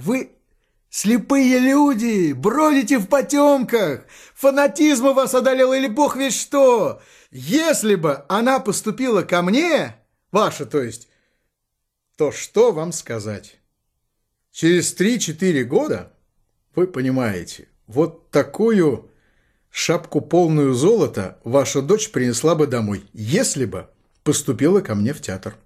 Вы слепые люди, бродите в потемках, фанатизм у вас одолел или бог весь что. Если бы она поступила ко мне, ваша, то есть, то что вам сказать? Через 3-4 года, вы понимаете, вот такую шапку полную золота ваша дочь принесла бы домой, если бы поступила ко мне в театр.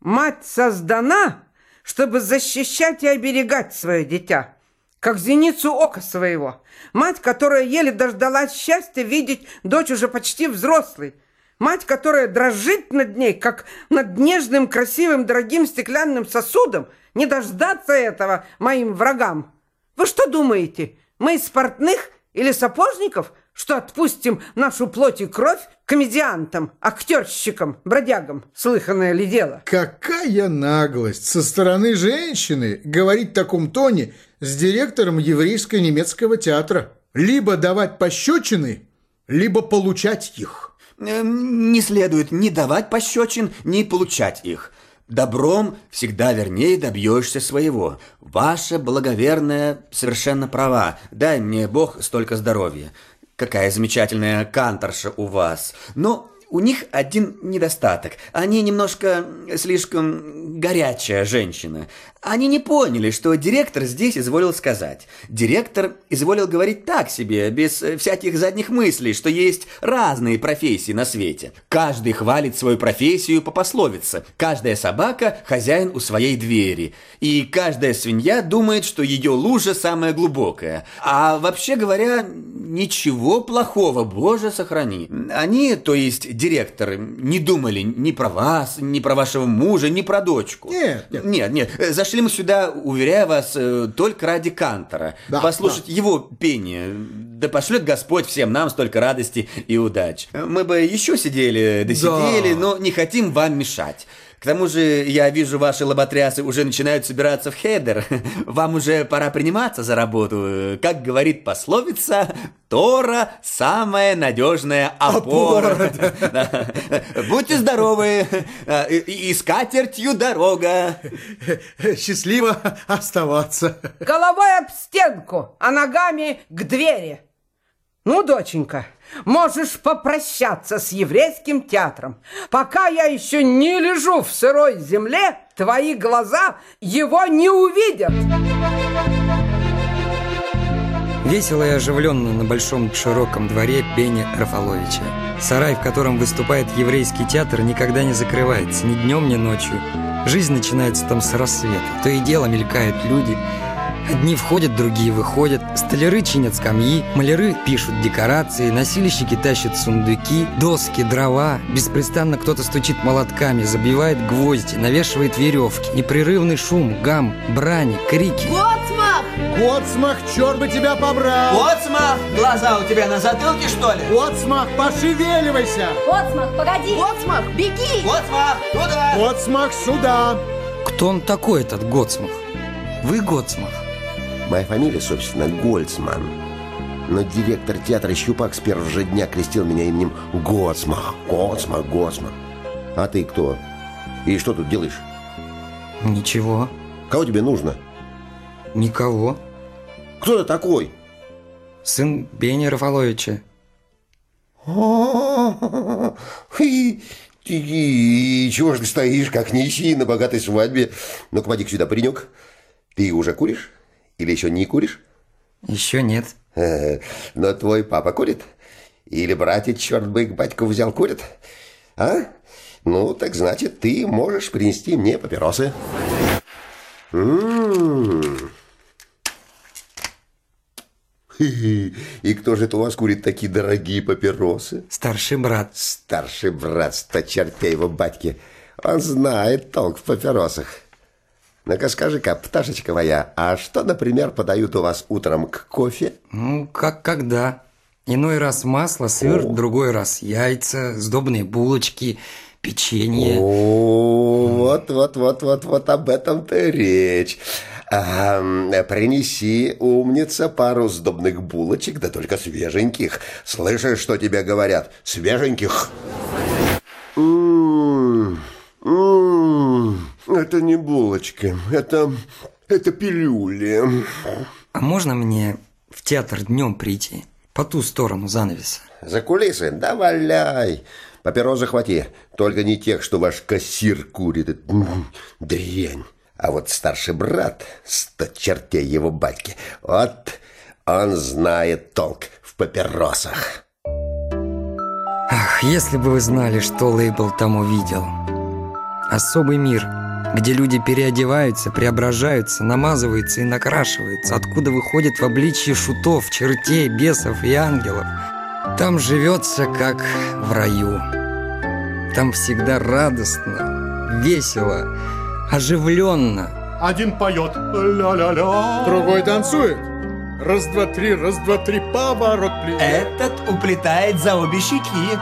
Мать создана, чтобы защищать и оберегать свое дитя, как зеницу ока своего. Мать, которая еле дождалась счастья видеть дочь уже почти взрослой. Мать, которая дрожит над ней, как над нежным, красивым, дорогим стеклянным сосудом, не дождаться этого моим врагам. Вы что думаете, мы из портных или сапожников – что отпустим нашу плоть и кровь комедиантам, актерщикам, бродягам. Слыханное ли дело? Какая наглость со стороны женщины говорить в таком тоне с директором еврейско-немецкого театра. Либо давать пощечины, либо получать их. Эм, не следует ни давать пощечин, ни получать их. Добром всегда вернее добьешься своего. Ваша благоверная совершенно права. Дай мне Бог столько здоровья. Какая замечательная канторша у вас. Но у них один недостаток. Они немножко слишком горячая женщина. Они не поняли, что директор здесь изволил сказать. Директор изволил говорить так себе, без всяких задних мыслей, что есть разные профессии на свете. Каждый хвалит свою профессию по пословице. Каждая собака – хозяин у своей двери. И каждая свинья думает, что ее лужа самая глубокая. А вообще говоря, ничего плохого, боже сохрани. Они, то есть директор, не думали ни про вас, ни про вашего мужа, ни про дочку. Нет, нет. Нет, нет. Зашли мы сюда, уверяю вас, э, только ради Кантора. Да, Послушать да. его пение. Да пошлет Господь всем нам столько радости и удач. Мы бы еще сидели, досидели, Да. но не хотим вам мешать. К тому же, я вижу, ваши лоботрясы уже начинают собираться в хедер. Вам уже пора приниматься за работу. Как говорит пословица, Тора – самая надежная опора. Да. Будьте здоровы, и с катертью дорога. Счастливо оставаться. Головой об стенку, а ногами к двери. Ну, доченька, можешь попрощаться с еврейским театром. Пока я еще не лежу в сырой земле, твои глаза его не увидят. Весело и оживленно на большом широком дворе Бени Рафаловича. Сарай, в котором выступает еврейский театр, никогда не закрывается ни днем, ни ночью. Жизнь начинается там с рассвета. То и дело мелькают люди. Одни входят, другие выходят. Столяры чинят скамьи, маляры пишут декорации, носильщики тащат сундуки, доски, дрова. Беспрестанно кто-то стучит молотками, забивает гвозди, навешивает веревки. Непрерывный шум, гам, брани, крики. Гоцмах! Коцмах, черт бы тебя побрал! Оцмах, глаза у тебя на затылке, что ли? Коцмах, пошевеливайся! Гоцмах, погоди! Гоцмах, беги! Оцмах, туда! Коцмах, сюда! Кто он такой, этот Гоцмах? Вы Гоцмах? Моя фамилия, собственно, Гольцман. Но директор театра Щупак с первого же дня крестил меня именем Гоцмах. Гоцмах, Гоцмах. А ты кто? И что тут делаешь? Ничего. Кого тебе нужно? Никого. Кто ты такой? Сын Бени Рафаловича. И, и- чего ж ты стоишь, как нищий на богатой свадьбе? Ну-ка, поди сюда, паренек. Ты уже куришь? Или еще не куришь? Еще нет. Но твой папа курит? Или братец, черт бы их батьку взял, курит? А? Ну, так значит, ты можешь принести мне папиросы. М. Хи-хи. И кто же это у вас курит такие дорогие папиросы? Старший брат. Старший брат, сто чертей его батьки. Он знает толк в папиросах. Ну-ка скажи-ка, пташечка моя, а что, например, подают у вас утром к кофе? Ну, как когда. Иной раз масло, сыр, другой раз яйца, сдобные булочки, печенье. О, вот, вот, вот, вот, вот об этом-то речь. А, принеси, умница, пару сдобных булочек, да только свеженьких. Слышишь, что тебе говорят? Свеженьких. М, м, Это не булочка, это, Это пилюли. А можно мне в театр днем прийти? По ту сторону занавеса. За кулисы? Да валяй. Папирос захвати. Только не тех, что ваш кассир курит. Дрянь. А вот старший брат, сто чертей его батьки, вот он знает толк в папиросах. Ах, если бы вы знали, что лейбл там увидел. Особый мир, где люди переодеваются, преображаются, намазываются и накрашиваются, откуда выходят в обличье шутов, чертей, бесов и ангелов. Там живется, как в раю. Там всегда радостно, весело, оживленно. Один поет ля-ля-ля. Другой танцует. Раз, два, три, раз, два, три, поворот, плечо. Этот уплетает за обе щеки.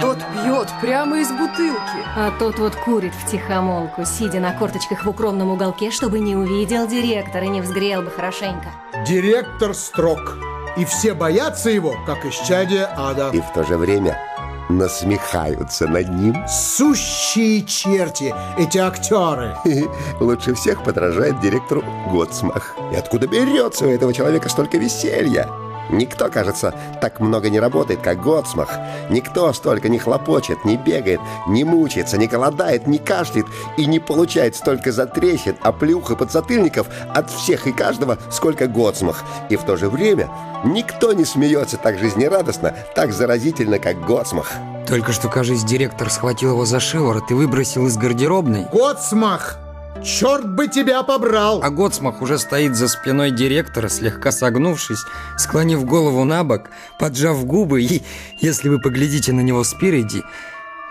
Тот пьет прямо из бутылки. А тот вот курит в тихомолку, сидя на корточках в укромном уголке, чтобы не увидел директор и не взгрел бы хорошенько. Директор строг. И все боятся его, как исчадие ада. И в то же время насмехаются над ним. Сущие черти, эти актеры. Лучше всех подражает директору Готсмах. И откуда берется у этого человека столько веселья? Никто, кажется, так много не работает, как Готсмах. Никто столько не хлопочет, не бегает, не мучается, не голодает, не кашляет и не получает столько затрещин, оплюх и подзатыльников от всех и каждого, сколько Готсмах. И в то же время никто не смеется так жизнерадостно, так заразительно, как Готсмах. Только что, кажется, директор схватил его за шиворот и выбросил из гардеробной. Гоцмах! Черт бы тебя побрал! А Гоцмах уже стоит за спиной директора, слегка согнувшись, склонив голову на бок, поджав губы, и, если вы поглядите на него спереди,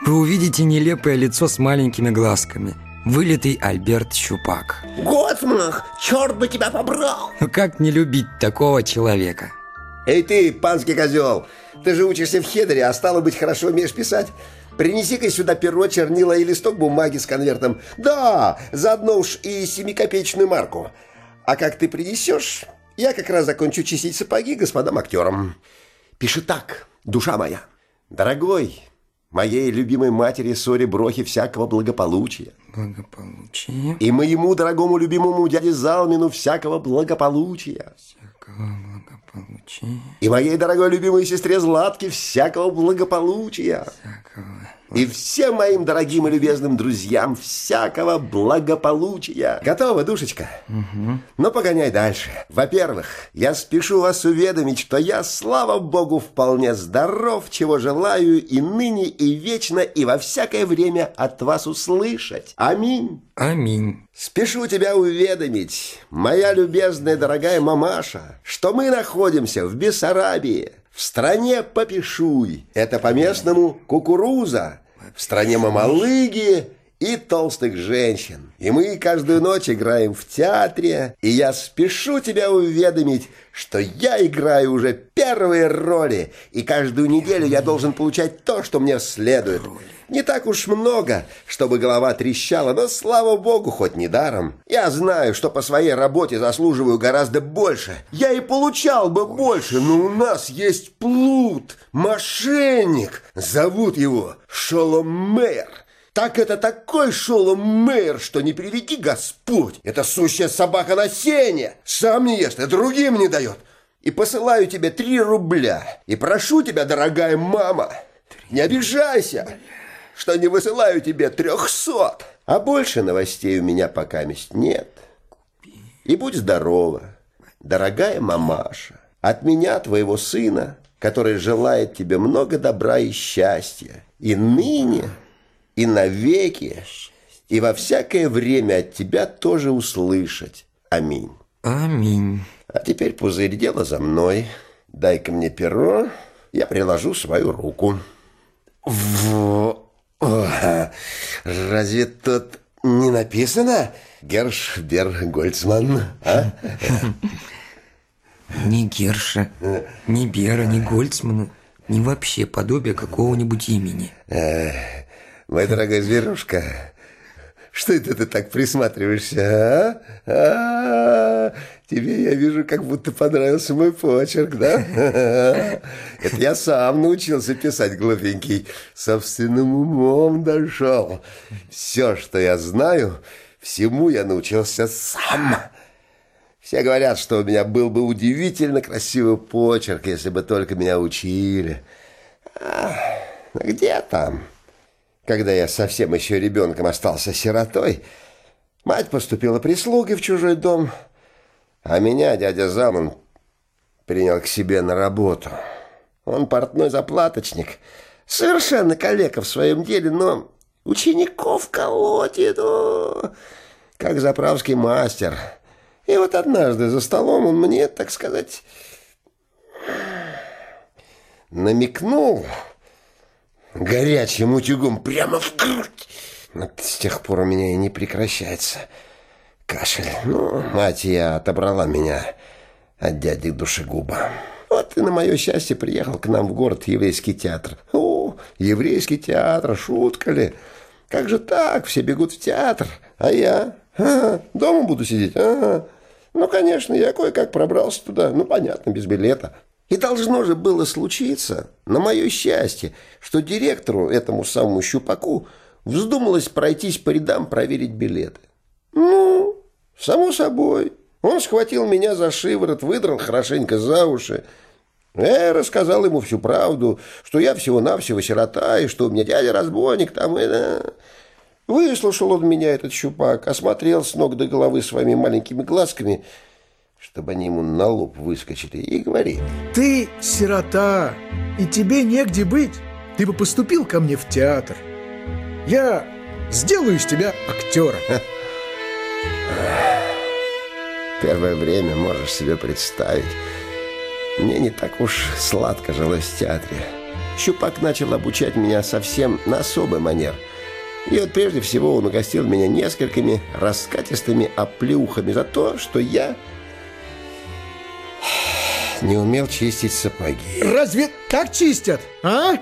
вы увидите нелепое лицо с маленькими глазками. Вылитый Альберт Щупак. Готсмах, черт бы тебя побрал! Ну как не любить такого человека? Эй ты, панский козел, ты же учишься в Хедере, а стало быть, хорошо умеешь писать? Принеси-ка сюда перо, чернила и листок бумаги с конвертом. Да, заодно уж и семикопеечную марку. А как ты принесешь, я как раз закончу чистить сапоги господам актерам. Пиши так, душа моя. Дорогой, моей любимой матери Соре Брохи всякого благополучия. Благополучие. И моему дорогому любимому дяде Залмину всякого благополучия. Всякого благополучия. И моей дорогой любимой сестре Златке всякого благополучия. Всякого. И всем моим дорогим и любезным друзьям всякого благополучия. Готово, душечка? Угу. Ну, погоняй дальше. Во-первых, я спешу вас уведомить, что я, слава богу, вполне здоров, чего желаю и ныне, и вечно, и во всякое время от вас услышать. Аминь. Аминь. Спешу тебя уведомить, моя любезная дорогая мамаша, что мы находимся в Бессарабии, в стране Попишуй. Это по-местному кукуруза. В стране Мамалыги и толстых женщин. И мы каждую ночь играем в театре, и я спешу тебя уведомить, что я играю уже первые роли, и каждую неделю я должен получать то, что мне следует. Не так уж много, чтобы голова трещала, но, слава богу, хоть не даром. Я знаю, что по своей работе заслуживаю гораздо больше. Я и получал бы больше, но у нас есть плут, мошенник. Зовут его Шолом Мэр. Так это такой Шолом Мэр, что не приведи Господь. Это сущая собака на сене. Сам не ест, и другим не дает. И посылаю тебе три рубля. И прошу тебя, дорогая мама, не обижайся что не высылаю тебе трехсот. А больше новостей у меня пока мест нет. И будь здорова, дорогая мамаша. От меня, твоего сына, который желает тебе много добра и счастья. И ныне, и навеки, и во всякое время от тебя тоже услышать. Аминь. Аминь. А теперь, пузырь, дело за мной. Дай-ка мне перо, я приложу свою руку. Во... О, разве тут не написано Гершбер Гольцман, а? Ни Герша, ни Бера, ни Гольцмана, ни вообще подобие какого-нибудь имени. Моя дорогая зверушка, что это ты так присматриваешься, а? а? Тебе, я вижу, как будто понравился мой почерк, да? Это я сам научился писать, глупенький. Собственным умом дошел. Все, что я знаю, Всему я научился сам. Все говорят, что у меня был бы удивительно красивый почерк, если бы только меня учили. А где там? Когда я совсем еще ребенком остался сиротой, мать поступила прислугой в чужой дом, а меня дядя Заман принял к себе на работу. Он портной заплаточник, совершенно калека в своем деле, но учеников колотит, о, как заправский мастер. И вот однажды за столом он мне, так сказать, намекнул горячим утюгом прямо в грудь. Вот с тех пор у меня и не прекращается кашель. Ну, мать я отобрала меня от дяди душегуба. Вот и на мое счастье приехал к нам в город еврейский театр. О, еврейский театр, шутка ли? Как же так? Все бегут в театр, а я? Ага, дома буду сидеть? Ага. Ну, конечно, я кое-как пробрался туда. Ну, понятно, без билета. И должно же было случиться, на мое счастье, что директору, этому самому Щупаку, вздумалось пройтись по рядам проверить билеты. Ну, само собой. Он схватил меня за шиворот, выдрал хорошенько за уши. Я рассказал ему всю правду, что я всего-навсего сирота, и что у меня дядя разбойник там. И, да. Выслушал он меня, этот щупак, осмотрел с ног до головы своими маленькими глазками – чтобы они ему на лоб выскочили, и говорит. Ты сирота, и тебе негде быть. Ты бы поступил ко мне в театр. Я сделаю из тебя актера. Первое время можешь себе представить. Мне не так уж сладко жилось в театре. Щупак начал обучать меня совсем на особый манер. И вот прежде всего он угостил меня несколькими раскатистыми оплеухами за то, что я не умел чистить сапоги. Разве так чистят, а?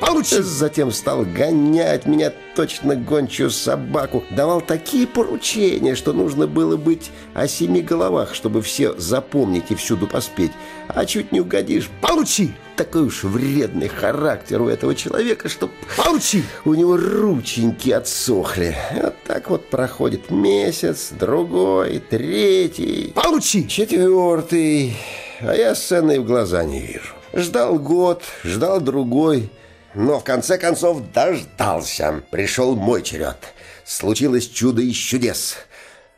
Получи! Затем стал гонять меня точно гончую собаку. Давал такие поручения, что нужно было быть о семи головах, чтобы все запомнить и всюду поспеть. А чуть не угодишь. Получи! Такой уж вредный характер у этого человека, что... Получи! У него рученьки отсохли. Вот так вот проходит месяц, другой, третий... Получи! Четвертый а я сцены в глаза не вижу. Ждал год, ждал другой, но в конце концов дождался. Пришел мой черед. Случилось чудо из чудес.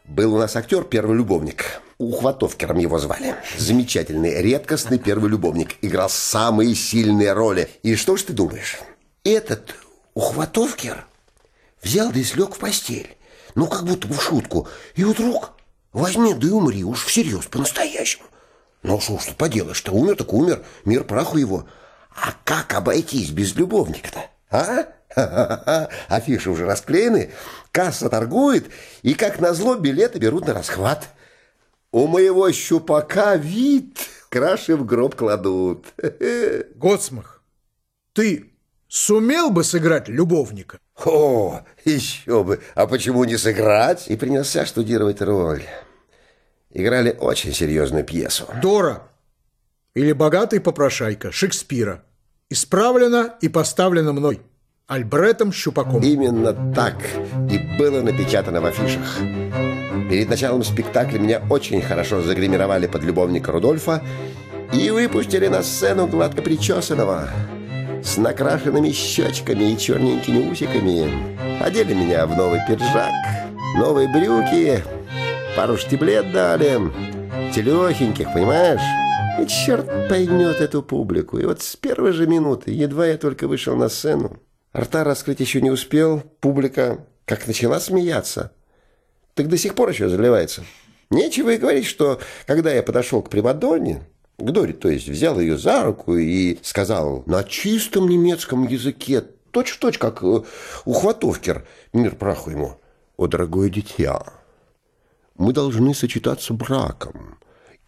Был у нас актер первый любовник. Ухватовкером его звали. Замечательный, редкостный первый любовник. Играл самые сильные роли. И что ж ты думаешь? Этот Ухватовкер взял да и слег в постель. Ну, как будто в шутку. И вдруг возьми да и умри уж всерьез, по-настоящему. Ну, что ж ты поделаешь-то, умер так умер, мир праху его. А как обойтись без любовника-то, а? Афиши уже расклеены, касса торгует, и как назло билеты берут на расхват. У моего щупака вид, краши в гроб кладут. Гоцмах, ты сумел бы сыграть любовника? О, еще бы, а почему не сыграть? И принялся штудировать роль играли очень серьезную пьесу. Дора или «Богатый попрошайка» Шекспира. Исправлено и поставлено мной, Альбретом Щупаком. Именно так и было напечатано в афишах. Перед началом спектакля меня очень хорошо загримировали под любовника Рудольфа и выпустили на сцену гладко причесанного, с накрашенными щечками и черненькими усиками. Одели меня в новый пиджак, новые брюки, Пару штиблет дали, телехеньких, понимаешь? И черт поймет эту публику. И вот с первой же минуты, едва я только вышел на сцену, рта раскрыть еще не успел, публика как начала смеяться, так до сих пор еще заливается. Нечего и говорить, что когда я подошел к Примадонне, к Доре, то есть взял ее за руку и сказал на чистом немецком языке, точь-в-точь, -точь, как э, у Хватовкер, мир праху ему, «О, дорогое дитя, мы должны сочетаться браком,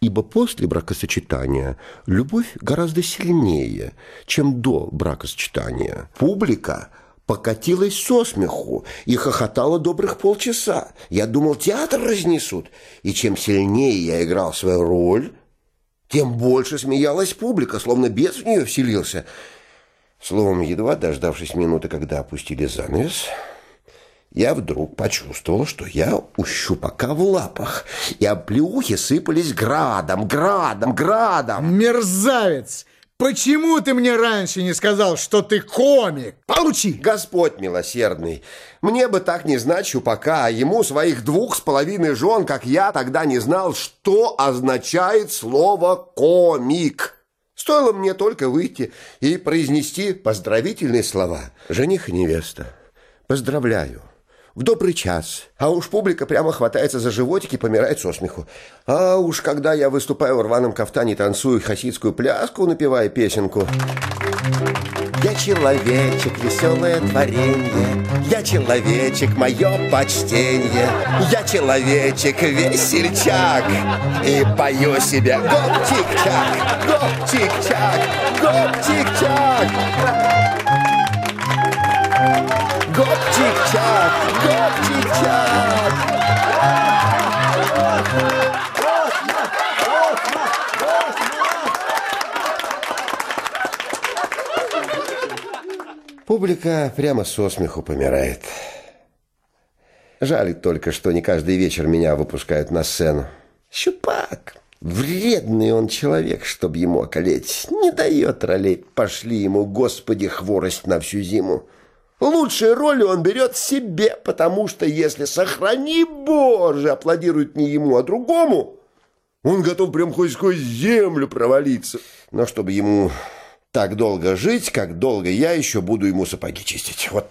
ибо после бракосочетания любовь гораздо сильнее, чем до бракосочетания. Публика покатилась со смеху и хохотала добрых полчаса. Я думал, театр разнесут. И чем сильнее я играл свою роль, тем больше смеялась публика, словно бес в нее вселился. Словом, едва дождавшись минуты, когда опустили занавес, я вдруг почувствовал, что я у щупака в лапах, и оплеухи сыпались градом, градом, градом. Мерзавец! Почему ты мне раньше не сказал, что ты комик? Получи! Господь милосердный, мне бы так не знать щупака, а ему своих двух с половиной жен, как я тогда не знал, что означает слово «комик». Стоило мне только выйти и произнести поздравительные слова. Жених и невеста, поздравляю в добрый час. А уж публика прямо хватается за животик и помирает со смеху. А уж когда я выступаю в рваном кафтане, танцую хасидскую пляску, напевая песенку... Я человечек, веселое творение, Я человечек, мое почтение, Я человечек, весельчак, И пою себе гоп-тик-чак, гоп-тик-чак, гоп-тик-чак. Гоп-тик-чак, гоп-тик-чак. Публика прямо со смеху помирает. Жаль только, что не каждый вечер меня выпускают на сцену. Щупак, вредный он человек, чтоб ему околеть. Не дает ролей, пошли ему, господи, хворость на всю зиму. Лучшие роли он берет себе, потому что если, сохрани Боже, аплодируют не ему, а другому, он готов прям хоть сквозь землю провалиться. Но чтобы ему так долго жить, как долго я еще буду ему сапоги чистить. Вот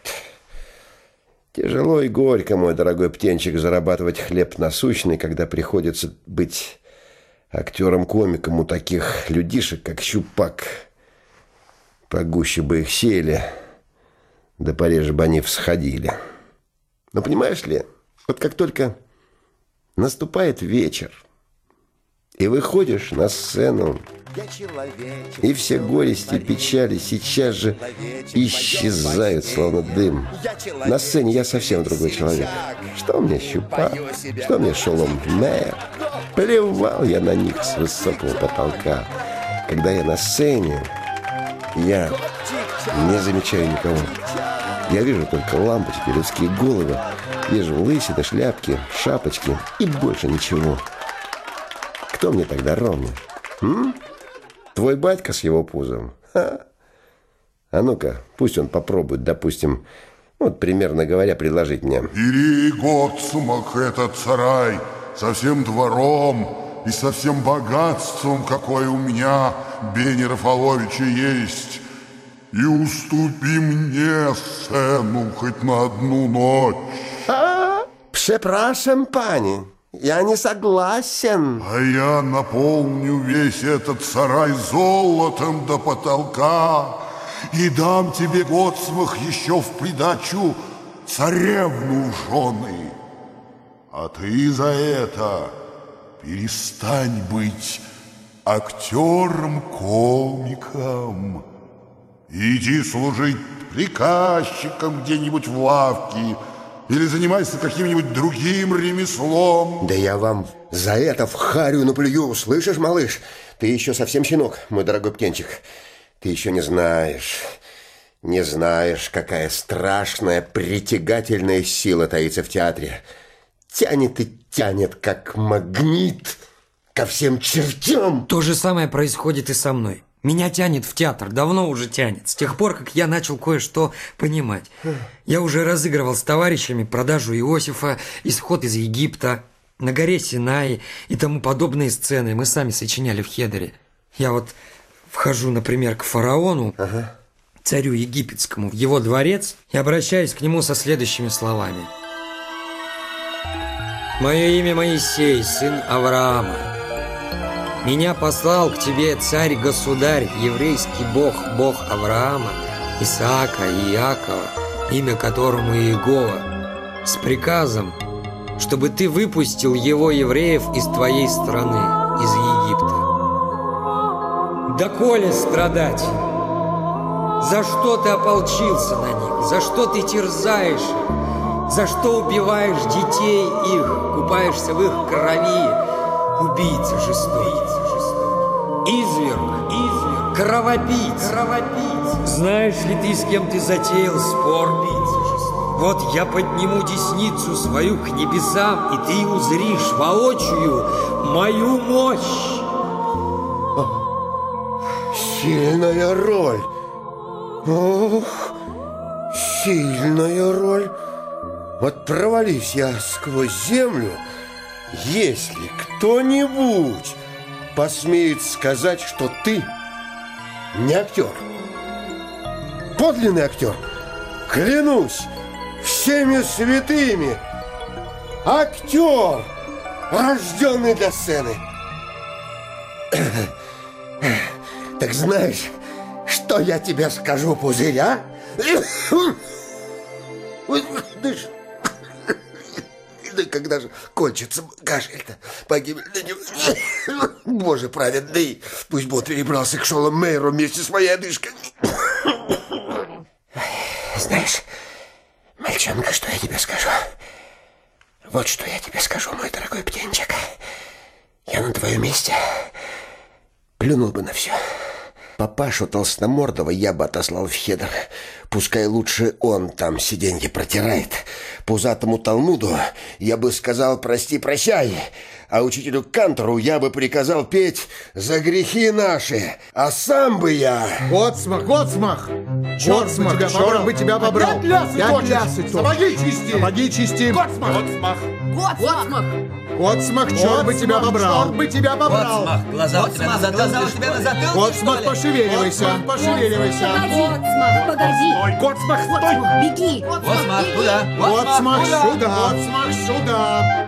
тяжело и горько, мой дорогой птенчик, зарабатывать хлеб насущный, когда приходится быть актером-комиком у таких людишек, как Щупак. Погуще бы их сели, да пореже бы они всходили. Но понимаешь ли, вот как только наступает вечер, и выходишь на сцену, и все горести и печали сейчас же исчезают, словно дым. На сцене я совсем другой человек. Что мне щупа? Что мне шолом мэр? Плевал я на них с высокого потолка. Когда я на сцене, я не замечаю никого. Я вижу только лампочки, людские головы, вижу лысины, шляпки, шапочки и больше ничего. Кто мне тогда ровня? М? Твой батька с его пузом? Ха. А ну-ка, пусть он попробует, допустим, вот примерно говоря, предложить мне. Бери, Гоцумах, этот сарай со всем двором и со всем богатством, какое у меня, Бени Рафаловича, есть, и уступи мне сцену хоть на одну ночь. А, прzepraszam, пани, я не согласен. А я наполню весь этот сарай золотом до потолка и дам тебе, Гоцмах, еще в придачу царевну в жены. А ты за это перестань быть актером-комиком. Иди служить приказчиком где-нибудь в лавке или занимайся каким-нибудь другим ремеслом. Да я вам за это в харю наплюю, слышишь, малыш? Ты еще совсем щенок, мой дорогой птенчик. Ты еще не знаешь, не знаешь, какая страшная, притягательная сила таится в театре. Тянет и тянет, как магнит, ко всем чертям. То же самое происходит и со мной. Меня тянет в театр, давно уже тянет, с тех пор, как я начал кое-что понимать. Я уже разыгрывал с товарищами продажу Иосифа, исход из Египта, на горе Синай и тому подобные сцены мы сами сочиняли в Хедере. Я вот вхожу, например, к фараону, ага. царю египетскому, в его дворец и обращаюсь к нему со следующими словами. «Мое имя Моисей, сын Авраама». Меня послал к тебе царь-государь, еврейский бог, бог Авраама, Исаака и Иакова, имя которому Иегова, с приказом, чтобы ты выпустил его евреев из твоей страны, из Египта. Доколе страдать? За что ты ополчился на них? За что ты терзаешь? За что убиваешь детей их, купаешься в их крови? Убийца жестокий. Изверг, изверг, кровопийц, кровопийц. Знаешь ли ты, с кем ты затеял спор? Вот я подниму десницу свою к небесам, и ты узришь воочию мою мощь. Сильная роль. Ох, сильная роль. Вот провались я сквозь землю, если кто-нибудь посмеет сказать, что ты не актер. Подлинный актер. Клянусь всеми святыми. Актер, рожденный для сцены. Так знаешь, что я тебе скажу, пузырь, а? Дышь. Да когда же кончится кашель-то? Погибель. Боже праведный, пусть Бог перебрался к Шолом Мейру вместе с моей одышкой. Знаешь, мальчонка, что я тебе скажу? Вот что я тебе скажу, мой дорогой птенчик. Я на твоем месте плюнул бы на все. Папашу Толстомордова я бы отослал в Хедр. Пускай лучше он там сиденье протирает. Пузатому Талмуду я бы сказал «прости-прощай», а учителю Кантору я бы приказал петь «За грехи наши», а сам бы я... Гоцмах, Гоцмах! Гоцмах, тебя черт побрал. бы тебя побрал! Опять лясы Я точишь. лясы точу. Сапоги чисти. Сапоги чисти! Гоцмах! Гоцмах! Гоцмах, черт бы тебя побрал! Черт бы тебя побрал! глаза у тебя на затылке, глаза у тебя на затылке, Гоцмах, пошевеливайся! Пошевеливайся! Гоцмах, погоди! Гоцмах, стой! Беги! Гоцмах, туда! Гоцмах, сюда! Гоцмах, сюда!